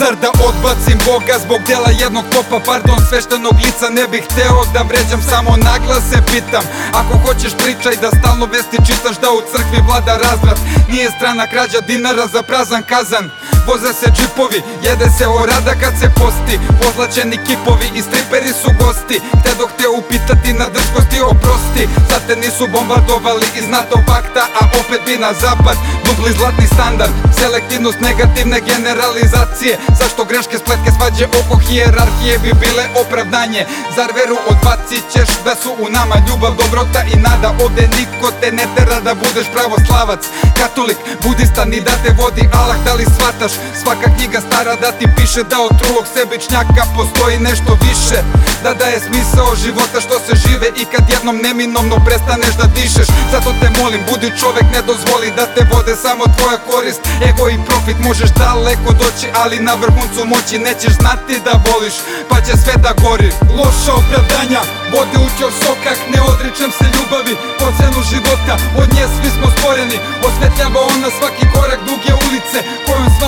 Zar da odbacim Boga zbog dela jednog popa? Pardon sveštenog lica ne bih hteo da vređam Samo naglas se pitam. Ako hoćeš pričaj da stalno vesti čitaš Da u crkvi vlada razvrat. Nije strana krađa dinara za prazan kazan Voze se džipovi, jede se orada kad se posti. Pozlačeni kipovi i striperi su gosti. Htjedoh te upitati na drskosti oprosti. Sad te nisu bombardovali iz NATO pakta A opet bi na zapad Dubli zlatni standard. Selektivnost negativne generalizacije. Zašto greške spletke svađe oko hijerarhije bi bile opravdanje? Zar veru odbacit ćeš da su u nama ljubav, dobrota i nada? Ovde niko te ne tera da budeš pravoslavac. Katolik, budista ni da te vodi Allah Da li shvataš, svaka knjiga stara da ti piše Da od trulog sebičnjaka postoji nešto više. Da daje smisao života što se žive I kad jednom neminovno prestaneš da dišeš. Zato te molim, budi čovek, ne dozvoli da te vode samo tvoja korist. Ego i profit možeš daleko doći Ali na vrhuncu moći nećeš znati da voliš. Pa će sve da gori. Loša opravdanja, vode u ćorsokak Ne odričem se ljubavi, po cenu života Od nje svi smo stvoreni Osvetljava ona svaki korak duge ulice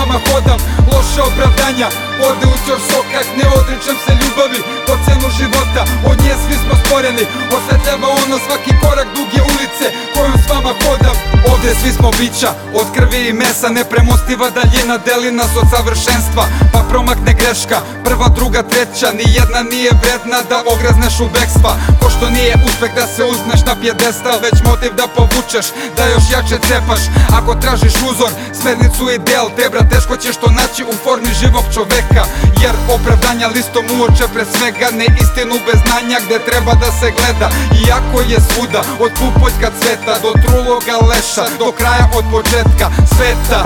vama hodam Loša opravdanja, vode u ćorsokak Ne odričem se ljubavi, po cenu života Od nje svi smo stvoreni Osvetljava ona svaki korak duge ulice Kojom s vama hodam. Ovdje svi smo bića, od krvi i mesa Nepremostiva daljina deli nas od savršenstva. Pa promakne greška, prva, druga, treća Ni jedna nije vredna da ograzneš u bekstva. Ko što nije uspeh da se uzneš na pjedestal Već motiv da povučeš, da još jače cepaš Ako tražiš uzor, smernicu i del Tebra teško ćeš to naći u formi živog čoveka. Jer opravdanja listom uoče pre svega Ne istinu bez znanja gde treba da se gleda. Iako je svuda, od pupoljka cveta Do truloga leša, do kraja od početka sveta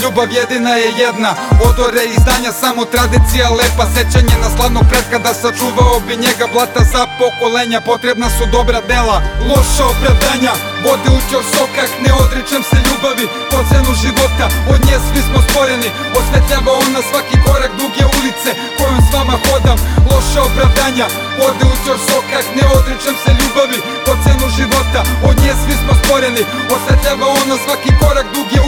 Ljubav jedina je jedna Odore izdanja samo tradicija lepa. Sećanje na slavnog pretka da sačuvao bi njega Blata. Za pokolenja Potrebna su dobra dela Loša opravdanja. Vode u ćorsokak Ne odričem se ljubavi. Po cenu života Od nje svi smo stvoreni Osvetljava ona svaki korak duge ulice Kojom s vama hodam. Loša opravdanja Vode u ćorsokak Ne odričem se ljubavi. Po cenu života Od nje svi smo stvoreni Osvetljava ona svaki korak duge